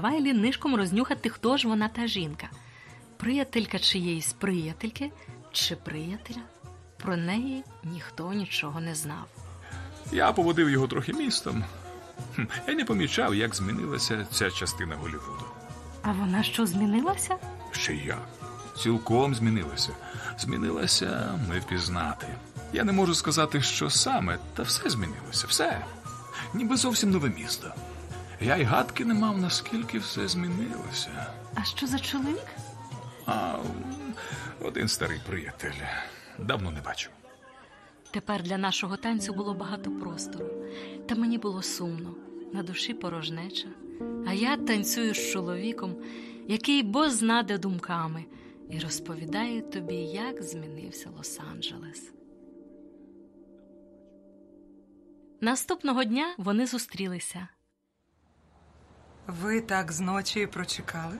Вайлі нишком рознюхати, хто ж вона та жінка. Приятелька чиєїсь приятельки чи приятеля. Про неї ніхто нічого не знав. Я поводив його трохи містом. Я не помічав, як змінилася ця частина Голлівуду. А вона що змінилася? Ще як. Цілком змінилася. Змінилася не впізнати. Я не можу сказати, що саме, та все змінилося, все. Ніби зовсім нове місто. Я й гадки не мав, наскільки все змінилося. А що за чоловік? А один старий приятель. Давно не бачив. Тепер для нашого танцю було багато простору, та мені було сумно, на душі порожнеча. А я танцюю з чоловіком, який бо знаде думками, і розповідає тобі, як змінився Лос-Анджелес. Наступного дня вони зустрілися. Ви так зночі і прочекали?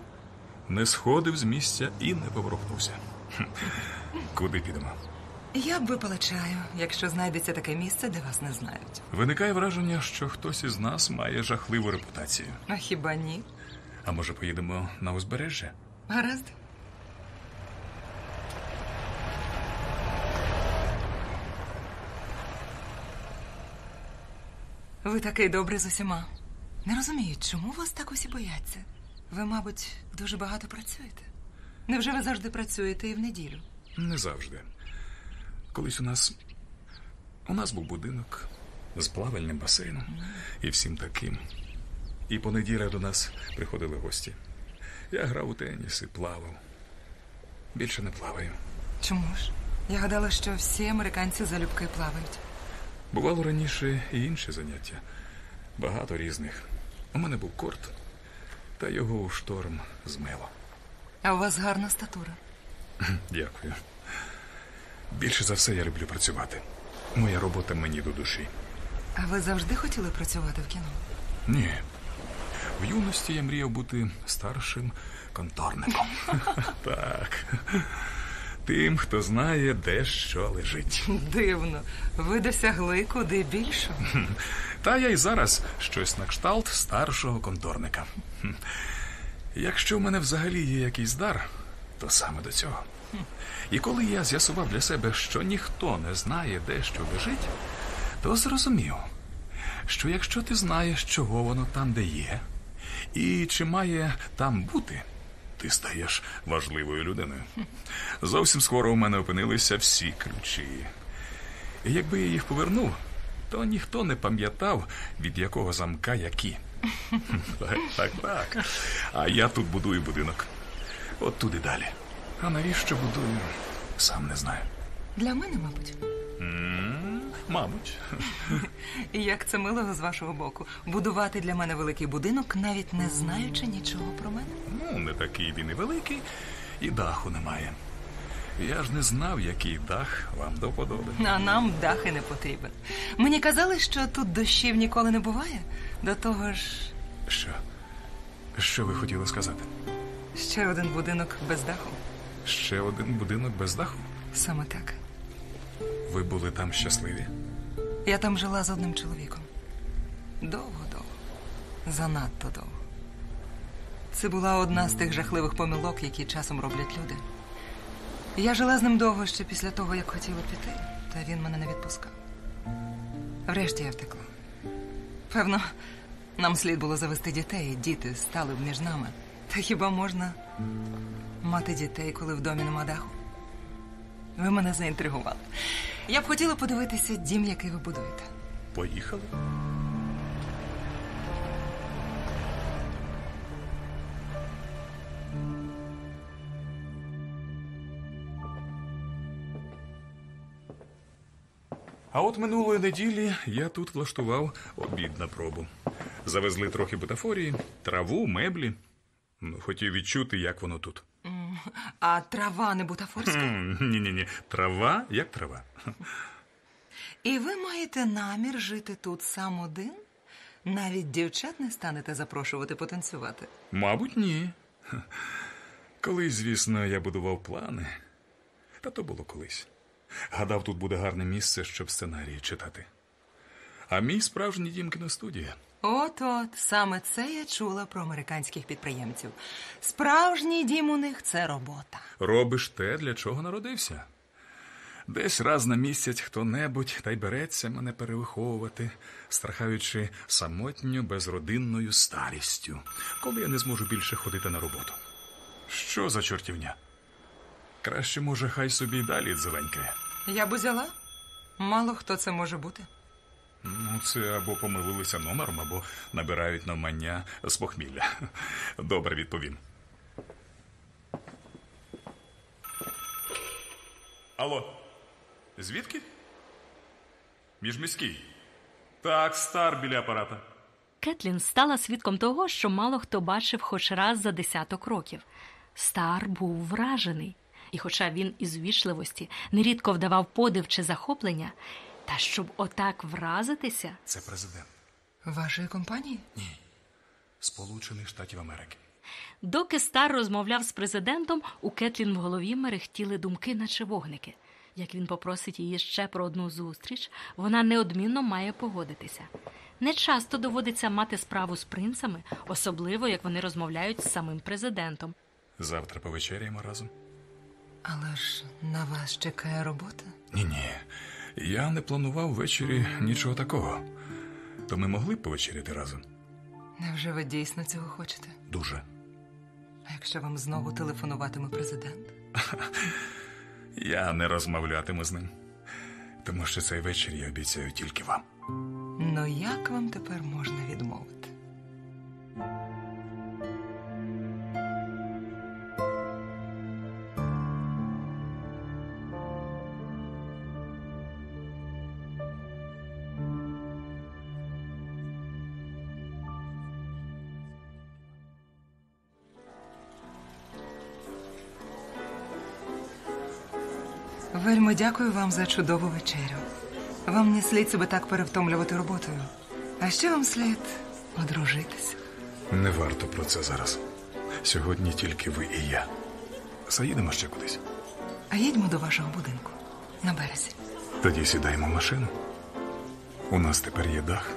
Не сходив з місця і не поворухнувся. Куди підемо? Я б випила чаю, якщо знайдеться таке місце, де вас не знають. Виникає враження, що хтось із нас має жахливу репутацію. А хіба ні? А може, поїдемо на узбережжя? Гаразд. Ви такий добрий з усіма. Не розумію, чому вас так усі бояться? Ви, мабуть, дуже багато працюєте. Невже ви завжди працюєте і в неділю? Не завжди. Колись у нас. У нас був будинок з плавальним басейном і всім таким. І по неділях до нас приходили гості. Я грав у теніс і плавав. Більше не плаваю. Чому ж? Я гадала, що всі американці залюбки плавають. Бувало раніше і інші заняття. Багато різних. У мене був корт, та його у шторм змило. А у вас гарна статура. Дякую. Більше за все я люблю працювати. Моя робота мені до душі. А ви завжди хотіли працювати в кіно? Ні. В юності я мріяв бути старшим конторником. так. Тим, хто знає, де що лежить. Дивно. Ви досягли куди більшого. Та я й зараз щось на кшталт старшого конторника. Якщо в мене взагалі є якийсь дар, то саме до цього. І коли я з'ясував для себе, що ніхто не знає, де що лежить, то зрозумів, що якщо ти знаєш, чого воно там, де є, і чи має там бути, ти стаєш важливою людиною. Зовсім скоро у мене опинилися всі ключі. І якби я їх повернув, то ніхто не пам'ятав, від якого замка які. Так, так, так. А я тут будую будинок. От туди далі. А навіщо будую, сам не знаю. Для мене, мабуть. Мабуть. Як це мило з вашого боку. Будувати для мене великий будинок, навіть не знаючи нічого про мене. Ну, не такий він і великий, і даху немає. Я ж не знав, який дах вам до вподоби. А нам дахи не потрібен. Мені казали, що тут дощів ніколи не буває. До того ж, Що? Що ви хотіли сказати? ще один будинок без даху. Ще один будинок без даху? Саме так. Ви були там щасливі? Я там жила з одним чоловіком. Довго-довго. Занадто довго. Це була одна з тих жахливих помилок, які часом роблять люди. Я жила з ним довго ще після того, як хотіла піти, та він мене не відпускав. Врешті я втекла. Певно, нам слід було завести дітей, діти стали б між нами. Та хіба можна мати дітей, коли в домі нема даху? Ви мене заінтригували. Я б хотіла подивитися дім, який ви будуєте. Поїхали? А от минулої неділі я тут влаштував обід на пробу. Завезли трохи бутафорії, траву, меблі. Ну, Хотів відчути, як воно тут. А трава не бутафорська. Ні, ні, ні. Трава як трава. І ви маєте намір жити тут сам один? Навіть дівчат не станете запрошувати потанцювати. Мабуть, ні. Колись, звісно, я будував плани. Та то було колись. Гадав, тут буде гарне місце, щоб сценарії читати. А мій справжній дім кіностудія. От от, саме це я чула про американських підприємців. Справжній дім у них це робота. Робиш те, для чого народився. Десь раз на місяць хто-небудь та й береться мене перевиховувати, страхаючи самотньо безродинною старістю, коли я не зможу більше ходити на роботу. Що за чортівня? Краще, може, хай собі й далі дзеленькає. Я б узяла? Мало хто це може бути. Ну, це або помилилися номером, або набирають навмання з похмілля. Добре відповім. Алло, звідки? Міжміський. Так, стар біля апарата. Кетлін стала свідком того, що мало хто бачив хоч раз за десяток років. Стар був вражений, і, хоча він із ввічливості нерідко вдавав подив чи захоплення, та щоб отак вразитися, Це президент Вашої компанії? Ні. Сполучених Штатів Америки. доки стар розмовляв з президентом, у Кетлін в голові мерехтіли думки, наче вогники. Як він попросить її ще про одну зустріч, вона неодмінно має погодитися. Не часто доводиться мати справу з принцами, особливо як вони розмовляють з самим президентом. Завтра повечеряємо разом. Але ж на вас чекає робота. Ні, ні. Я не планував ввечері нічого такого. То ми могли б повечеряти разом? Невже ви дійсно цього хочете? Дуже. А якщо вам знову телефонуватиме президент? Я не розмовлятиму з ним, тому що цей вечір я обіцяю тільки вам. Ну як вам тепер можна відмовити? Дякую вам за чудову вечерю. Вам не слід себе так перевтомлювати роботою. А ще вам слід одружитися. Не варто про це зараз. Сьогодні тільки ви і я. Заїдемо ще кудись. А їдьмо до вашого будинку на березі. Тоді сідаємо в машину. У нас тепер є дах.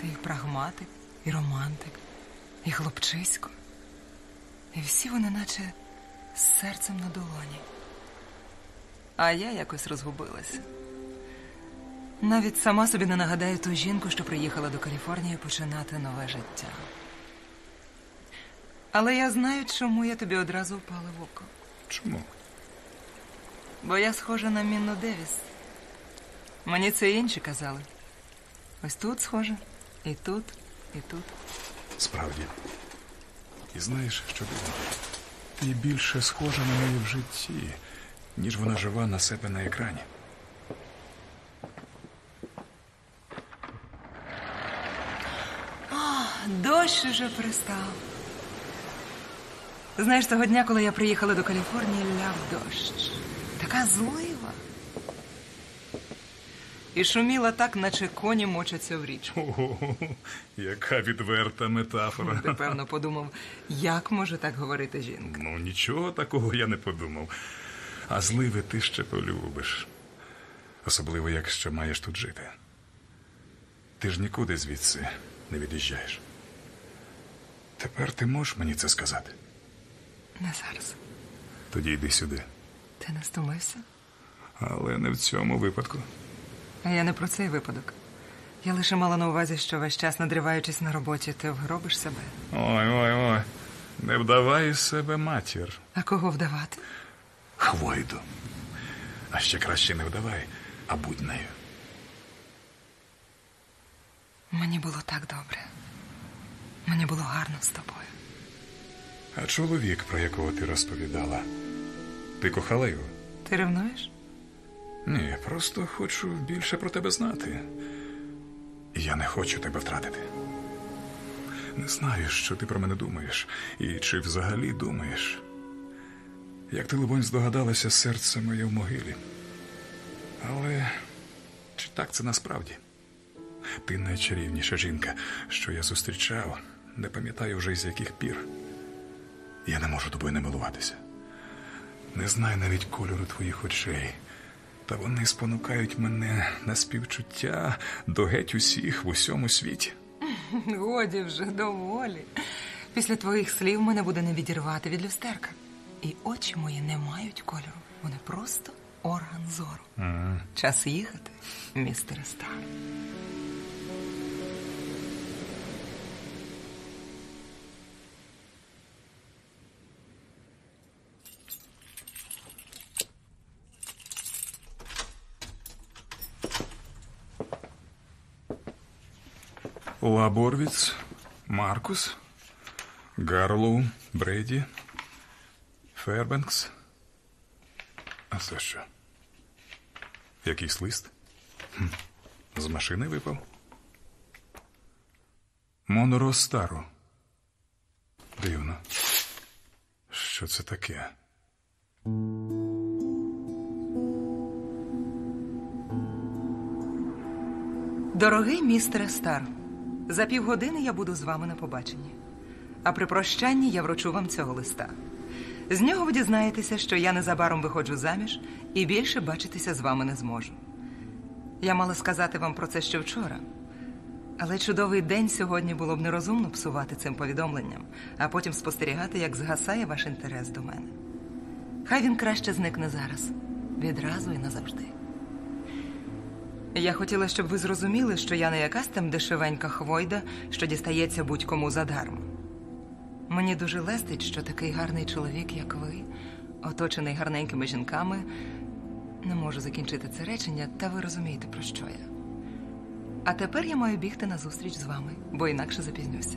Ти і прагматик, і романтик, і хлопчисько. І всі вони наче з серцем на долоні. А я якось розгубилася. Навіть сама собі не нагадаю ту жінку, що приїхала до Каліфорнії починати нове життя. Але я знаю, чому я тобі одразу впала в око. Чому? Бо я схожа на Мінну Девіс. Мені це інші казали. Ось тут схожа, і тут, і тут. Справді. І знаєш, що дивно? Ти більше схожа на неї в житті, ніж вона жива на себе на екрані. Дощ уже перестав. Знаєш, того дня, коли я приїхала до Каліфорнії, ляв дощ. Така злива. І шуміла так, наче коні мочаться в річку. Ого, яка відверта метафора. Ти, певно, подумав, як може так говорити жінка? Ну, нічого такого я не подумав. А зливи ти ще полюбиш. Особливо, якщо маєш тут жити. Ти ж нікуди звідси не від'їжджаєш. Тепер ти можеш мені це сказати. Не зараз. Тоді йди сюди. Ти не стомився? Але не в цьому випадку. А я не про цей випадок. Я лише мала на увазі, що весь час надриваючись на роботі, ти вгробиш себе. Ой, ой, ой. Не вдавай із себе матір. А кого вдавати? Хвойду. А ще краще не вдавай, а будь нею. Мені було так добре. Мені було гарно з тобою. А чоловік, про якого ти розповідала, ти кохала його? Ти ревнуєш? Ні, просто хочу більше про тебе знати. Я не хочу тебе втратити. Не знаю, що ти про мене думаєш, і чи взагалі думаєш. Як ти, либонь, здогадалася, серце моє в могилі. Але чи так це насправді? Ти найчарівніша жінка, що я зустрічав, не пам'ятаю вже з яких пір. Я не можу тобою не милуватися. Не знаю навіть кольору твоїх очей, та вони спонукають мене на співчуття до геть усіх в усьому світі. Годі вже доволі. Після твоїх слів мене буде не відірвати від люстерка. І очі мої не мають кольору. Вони просто орган зору. Час їхати, містере Стар. Лаборвіц, Маркус, Гарлоу, Брейді, Фербенкс. А це що? Якийсь лист? Хм. З машини випав? Моноро Старо. Дивно. Що це таке? Дорогий містере Стар, за півгодини я буду з вами на побаченні. А при прощанні я вручу вам цього листа. З нього ви дізнаєтеся, що я незабаром виходжу заміж і більше бачитися з вами не зможу. Я мала сказати вам про це ще вчора. Але чудовий день сьогодні було б нерозумно псувати цим повідомленням, а потім спостерігати, як згасає ваш інтерес до мене. Хай він краще зникне зараз, відразу і назавжди. Я хотіла, щоб ви зрозуміли, що я не якась там дешевенька хвойда, що дістається будь-кому задармо. Мені дуже лестить, що такий гарний чоловік, як ви, оточений гарненькими жінками, не можу закінчити це речення, та ви розумієте, про що я. А тепер я маю бігти на зустріч з вами, бо інакше запізнюся.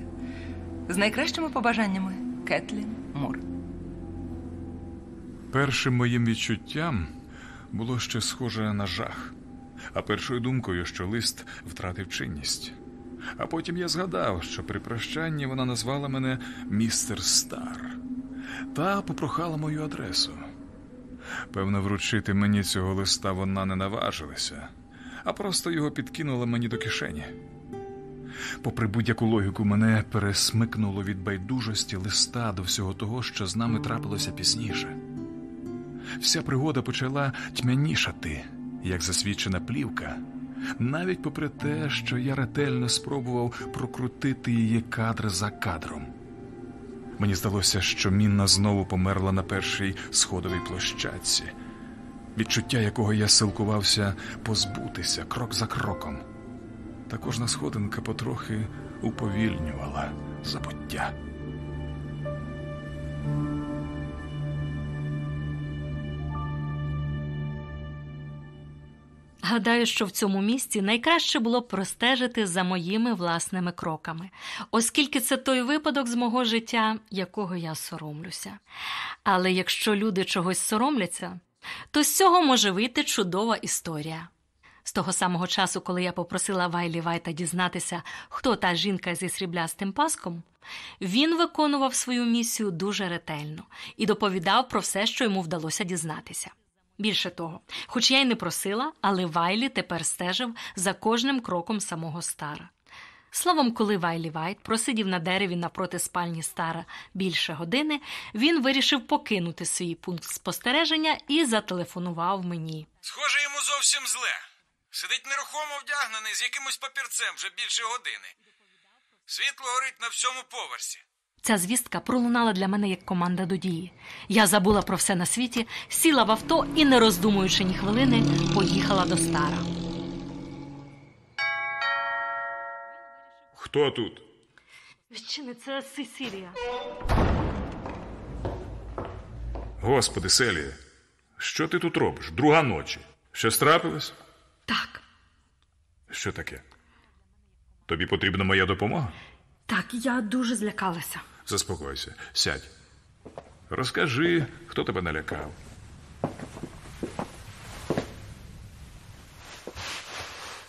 З найкращими побажаннями Кетлін Мур. Першим моїм відчуттям було ще схоже на жах, а першою думкою, що лист втратив чинність. А потім я згадав, що при прощанні вона назвала мене містер Стар та попрохала мою адресу. Певно, вручити мені цього листа вона не наважилася, а просто його підкинула мені до кишені. Попри будь-яку логіку, мене пересмикнуло від байдужості листа до всього того, що з нами трапилося пізніше. Вся пригода почала тьмянішати, як засвідчена плівка, навіть попри те, що я ретельно спробував прокрутити її кадр за кадром. Мені здалося, що Мінна знову померла на першій сходовій площадці, відчуття якого я силкувався позбутися крок за кроком. Та кожна сходинка потрохи уповільнювала забуття. Гадаю, що в цьому місці найкраще було б простежити за моїми власними кроками, оскільки це той випадок з мого життя, якого я соромлюся. Але якщо люди чогось соромляться, то з цього може вийти чудова історія. З того самого часу, коли я попросила Вайлі Вайта дізнатися, хто та жінка зі сріблястим паском, він виконував свою місію дуже ретельно і доповідав про все, що йому вдалося дізнатися. Більше того, хоч я й не просила, але Вайлі тепер стежив за кожним кроком самого стара. Словом, коли Вайлі Вайт просидів на дереві напроти спальні стара більше години, він вирішив покинути свій пункт спостереження і зателефонував мені. Схоже, йому зовсім зле. Сидить нерухомо вдягнений з якимось папірцем вже більше години. Світло горить на всьому поверсі. Ця звістка пролунала для мене як команда до дії. Я забула про все на світі, сіла в авто і, не роздумуючи ні хвилини, поїхала до стара. Хто тут? Відчини, це Сесілія. Господи, Селія, що ти тут робиш? Друга ночі. Щось трапилось? Так, Що таке? Тобі потрібна моя допомога? так, я дуже злякалася. Заспокойся, сядь. Розкажи, хто тебе налякав.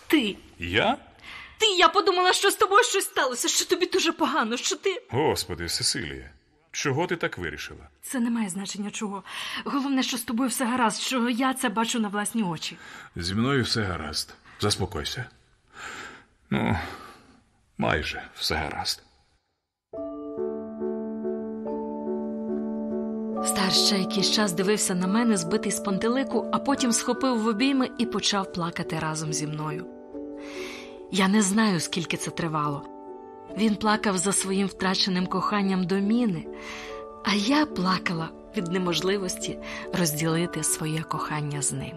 Ти. Я? Ти, я подумала, що з тобою щось сталося, що тобі дуже погано, що ти. Господи, Сесилія, чого ти так вирішила? Це не має значення чого. Головне, що з тобою все гаразд, що я це бачу на власні очі. Зі мною все гаразд. Заспокойся. Ну, майже все гаразд. Стар ще якийсь час дивився на мене, збитий з пантелику, а потім схопив в обійми і почав плакати разом зі мною. Я не знаю, скільки це тривало. Він плакав за своїм втраченим коханням до міни, а я плакала від неможливості розділити своє кохання з ним.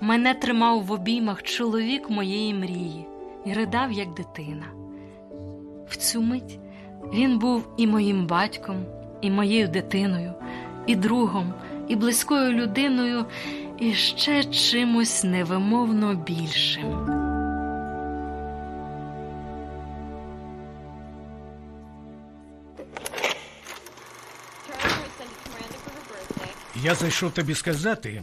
Мене тримав в обіймах чоловік моєї мрії і ридав, як дитина. В цю мить він був і моїм батьком, і моєю дитиною, і другом, і близькою людиною, і ще чимось невимовно більшим. Я зайшов тобі сказати,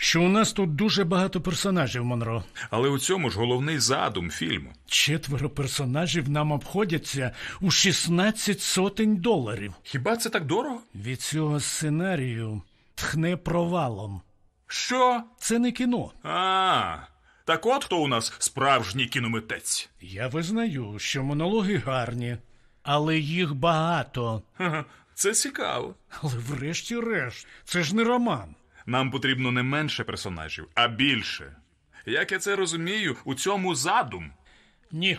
що у нас тут дуже багато персонажів, Монро. Але у цьому ж головний задум фільму. Четверо персонажів нам обходяться у 16 сотень доларів. Хіба це так дорого? Від цього сценарію тхне провалом. Що? Це не кіно. А, так от хто у нас справжній кіномитець. Я визнаю, що монологи гарні, але їх багато. Ха-ха, Це цікаво. Але врешті-решт, це ж не роман. Нам потрібно не менше персонажів, а більше. Як я це розумію, у цьому задум. Ні.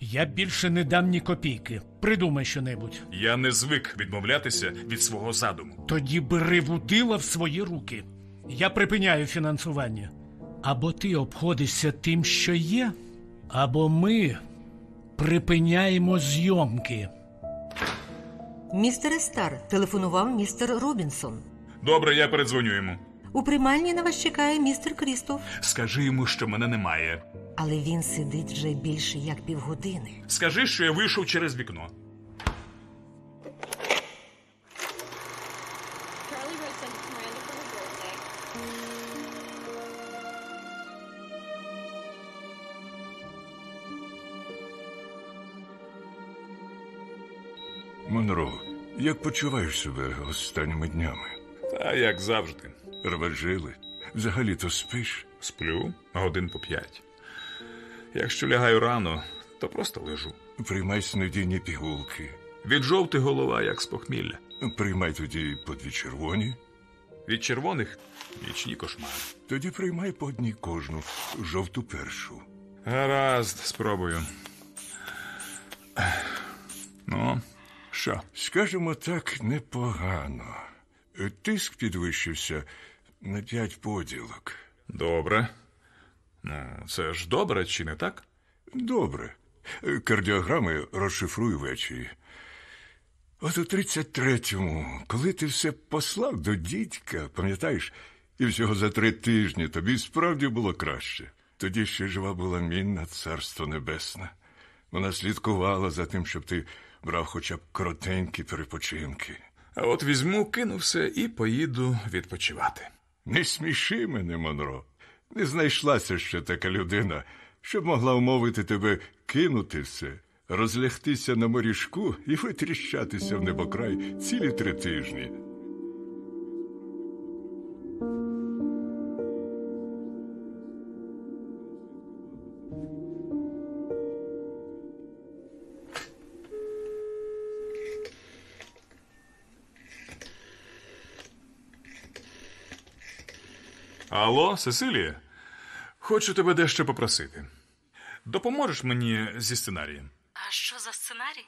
Я більше не дам ні копійки. Придумай щонебудь. Я не звик відмовлятися від свого задуму. Тоді бери вудила в свої руки. Я припиняю фінансування. Або ти обходишся тим, що є, або ми припиняємо зйомки. Містере Стар, телефонував містер Робінсон. Добре, я передзвоню йому. У приймальні на вас чекає містер Крістоф, Скажи йому, що мене немає. але він сидить вже більше як півгодини. Скажи, що я вийшов через вікно. Монро, як почуваєш себе останніми днями? Та як завжди. Рважили? Взагалі-то спиш? Сплю годин по п'ять. Якщо лягаю рано, то просто лежу. Приймай снодійні пігулки. Від жовти голова, як з похмілля. Приймай тоді по дві червоні. Від червоних нічні кошмари. Тоді приймай по одній кожну, жовту першу. Гаразд, спробую. Ну, Що? Скажімо так, непогано. Е, Тиск підвищився на п'ять поділок. Добре. Ну, це ж добре, чи не так? Добре. Е, Кардіограми розшифрую ввечері. От у 33-му, коли ти все послав до дідька, пам'ятаєш, і всього за три тижні тобі справді було краще. Тоді ще жива була мінна царство небесне. Вона слідкувала за тим, щоб ти брав хоча б коротенькі перепочинки. А от візьму, кину все і поїду відпочивати. Не сміши мене, Монро. Не знайшлася ще така людина, щоб могла вмовити тебе кинути все, розлягтися на морішку і витріщатися в небокрай цілі три тижні. Алло, Сесилія? Хочу тебе дещо попросити. Допоможеш мені зі сценарієм? А що за сценарій?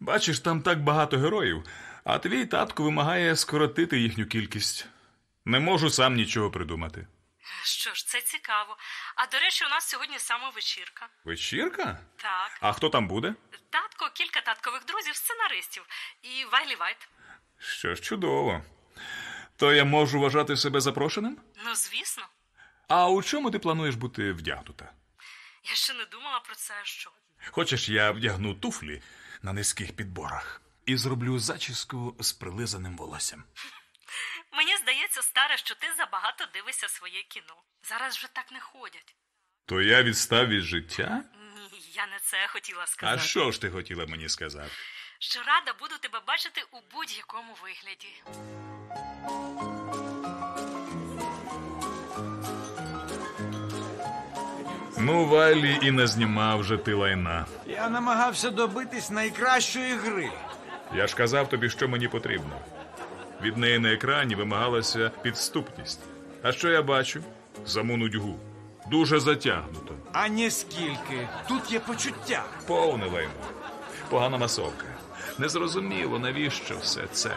Бачиш, там так багато героїв, а твій татко вимагає скоротити їхню кількість. Не можу сам нічого придумати. Що ж, це цікаво. А до речі, у нас сьогодні саме вечірка. Вечірка? Так. А хто там буде? Татко, кілька таткових друзів, сценаристів і Вайлі Вайт. Що ж, чудово. То я можу вважати себе запрошеним? Ну, звісно. А у чому ти плануєш бути вдягнута? Я ще не думала про це, що. Хочеш, я вдягну туфлі на низьких підборах і зроблю зачіску з прилизаним волоссям. Мені здається, старе, що ти забагато дивишся своє кіно. Зараз вже так не ходять. То я відстав від життя? Ні, я не це хотіла сказати. А що ж ти хотіла мені сказати? Що рада буду тебе бачити у будь-якому вигляді. Ну, Вайлі і не знімав вже ти лайна. Я намагався добитись найкращої гри. Я ж казав тобі, що мені потрібно. Від неї на екрані вимагалася підступність. А що я бачу? Саму нудьгу. Дуже затягнуто. А не скільки. Тут є почуття. Повне лайно. Погана масовка. Незрозуміло, навіщо все це.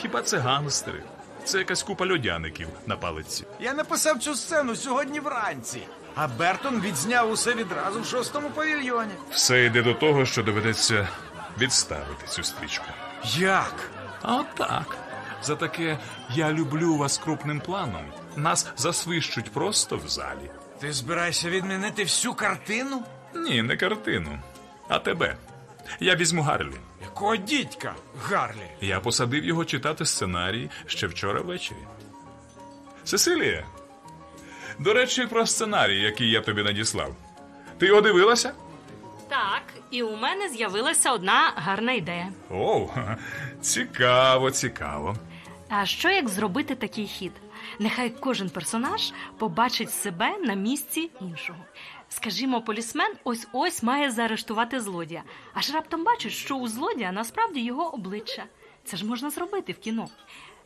Хіба це гангстери? Це якась купа льодяників на палиці. Я написав цю сцену сьогодні вранці. А Бертон відзняв усе відразу в шостому павільйоні. Все йде до того, що доведеться відставити цю стрічку. Як? А от так. За таке я люблю вас крупним планом. Нас засвищуть просто в залі. Ти збираєшся відмінити всю картину? Ні, не картину, а тебе. Я візьму Гарлі. Якого дідька, Гарлі? Я посадив його читати сценарій ще вчора ввечері. Сесилія. До речі, про сценарій, який я тобі надіслав. Ти його дивилася? Так, і у мене з'явилася одна гарна ідея. Оу, цікаво, цікаво. А що як зробити такий хід? Нехай кожен персонаж побачить себе на місці іншого. Скажімо, полісмен ось ось має заарештувати злодія, аж раптом бачить, що у злодія насправді його обличчя. Це ж можна зробити в кіно.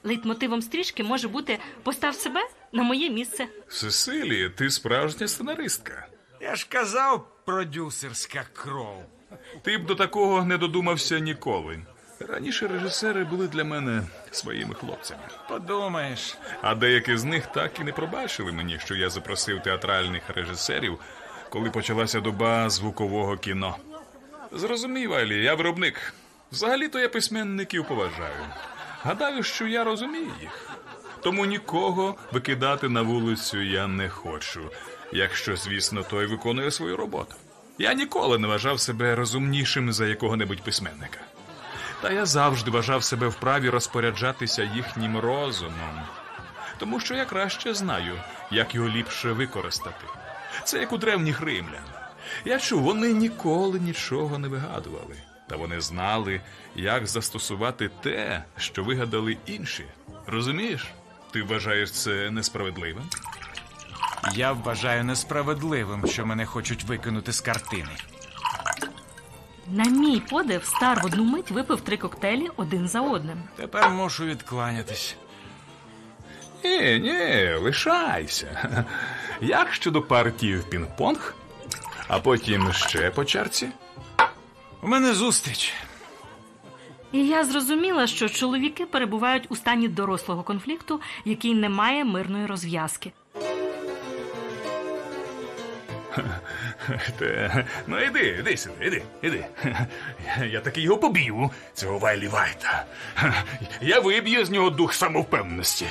Лейтмотивом стрічки може бути постав себе на моє місце. Сесилія, ти справжня сценаристка. Я ж казав, продюсерська кров. Ти б до такого не додумався ніколи. Раніше режисери були для мене своїми хлопцями. Подумаєш, А деякі з них так і не пробачили мені, що я запросив театральних режисерів, коли почалася доба звукового кіно. Зрозумій, Вайлі, я виробник. Взагалі-то я письменників поважаю. Гадаю, що я розумію їх. Тому нікого викидати на вулицю я не хочу, якщо, звісно, той виконує свою роботу. Я ніколи не вважав себе розумнішим за якого-небудь письменника. Та я завжди вважав себе вправі розпоряджатися їхнім розумом, тому що я краще знаю, як його ліпше використати. Це як у древніх римлян. Я чув, вони ніколи нічого не вигадували, та вони знали, як застосувати те, що вигадали інші. Розумієш? Ти вважаєш це несправедливим? я вважаю несправедливим, що мене хочуть викинути з картини. На мій подив, стар в одну мить випив три коктейлі один за одним. Тепер мушу відкланятись. Ні, ні, лишайся. Як щодо партії в пінг-понг, а потім ще по чарці? У мене зустріч. І я зрозуміла, що чоловіки перебувають у стані дорослого конфлікту, який не має мирної розв'язки. Те, ну іди, іди сюди, іди, іди. Я, таки його поб'ю, цього Вайлі Вайта. Я виб'ю з нього дух самовпевненості.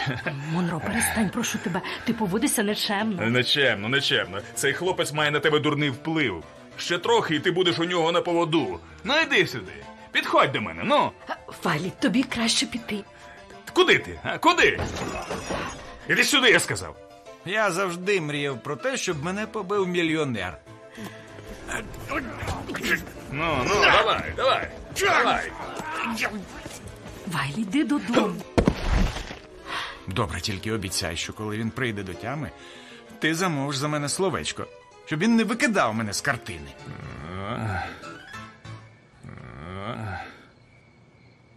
Монро, перестань, прошу тебе, ти поводишся нечемно. Нечемно, нечемно. Цей хлопець має на тебе дурний вплив. Ще трохи, і ти будеш у нього на поводу. Ну іди сюди. Підходь до мене, ну. Валі, тобі краще піти. Куди ти? А? Куди? Іди сюди, я сказав. Я завжди мріяв про те, щоб мене побив мільйонер. Ну, ну, давай, давай. Давай. Вайлі, йди додому. Добре, тільки обіцяй, що коли він прийде до тями, ти замовиш за мене словечко, щоб він не викидав мене з картини.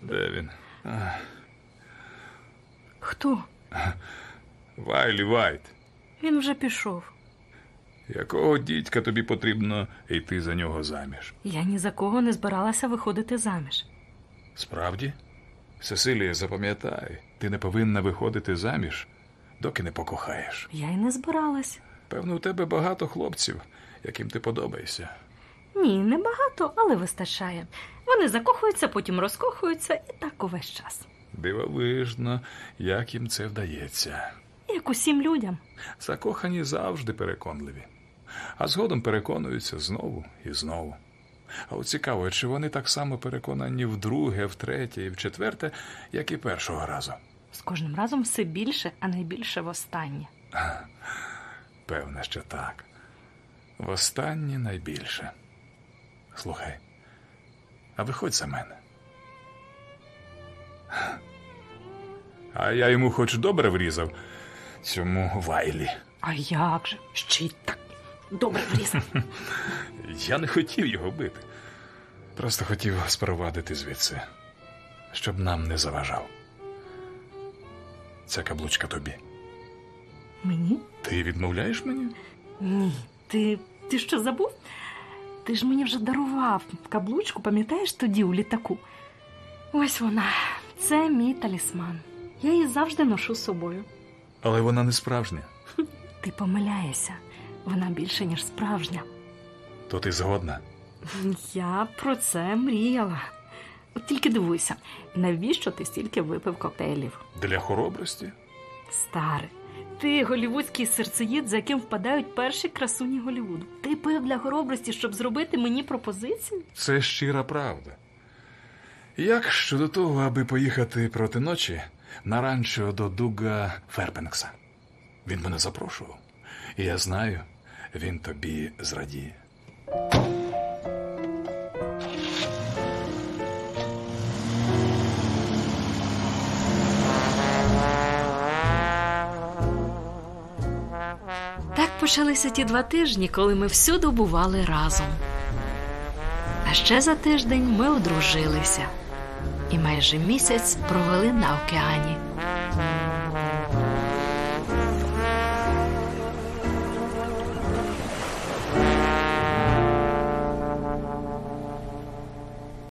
Де він? Хто? Вайлі Вайт. Він вже пішов. Якого дідька тобі потрібно йти за нього заміж? Я ні за кого не збиралася виходити заміж. Справді? Сесилія, запам'ятай, ти не повинна виходити заміж, доки не покохаєш. Я й не збиралась. Певно, у тебе багато хлопців, яким ти подобаєшся. Ні, не багато, але вистачає. Вони закохуються, потім розкохуються і так увесь час. Дивовижно, як їм це вдається. Як усім людям. Закохані завжди переконливі, а згодом переконуються знову і знову. А от цікаво, чи вони так само переконані вдруге, втретє і вчетверте, як і першого разу. З кожним разом все більше, а найбільше востаннє. Певне, що так. Востаннє найбільше. Слухай, а виходь за мене. А я йому хоч добре врізав цьому вайлі. А як же? Ще й так. Добре врізав. Я не хотів його бити. Просто хотів спровадити звідси, щоб нам не заважав. Ця каблучка тобі. Мені? Ти відмовляєш мені? Ні. Ти, ти що забув? Ти ж мені вже дарував каблучку, пам'ятаєш тоді у літаку? Ось вона. Це мій талісман. Я її завжди ношу з собою. Але вона не справжня. Ти помиляєшся. Вона більше, ніж справжня. То ти згодна? Я про це мріяла. Тільки дивуйся, навіщо ти стільки випив коктейлів? Для хоробрості? Старе, ти голівудський серцеїд, за яким впадають перші красуні Голівуду. Ти пив для хоробрості, щоб зробити мені пропозицію? Це щира правда. Як щодо того, аби поїхати проти ночі на ранчо до Дуга Ферпенкса? Він мене запрошував. І я знаю, він тобі зрадіє. Так почалися ті два тижні, коли ми всюди бували разом. А ще за тиждень ми одружилися і майже місяць провели на океані.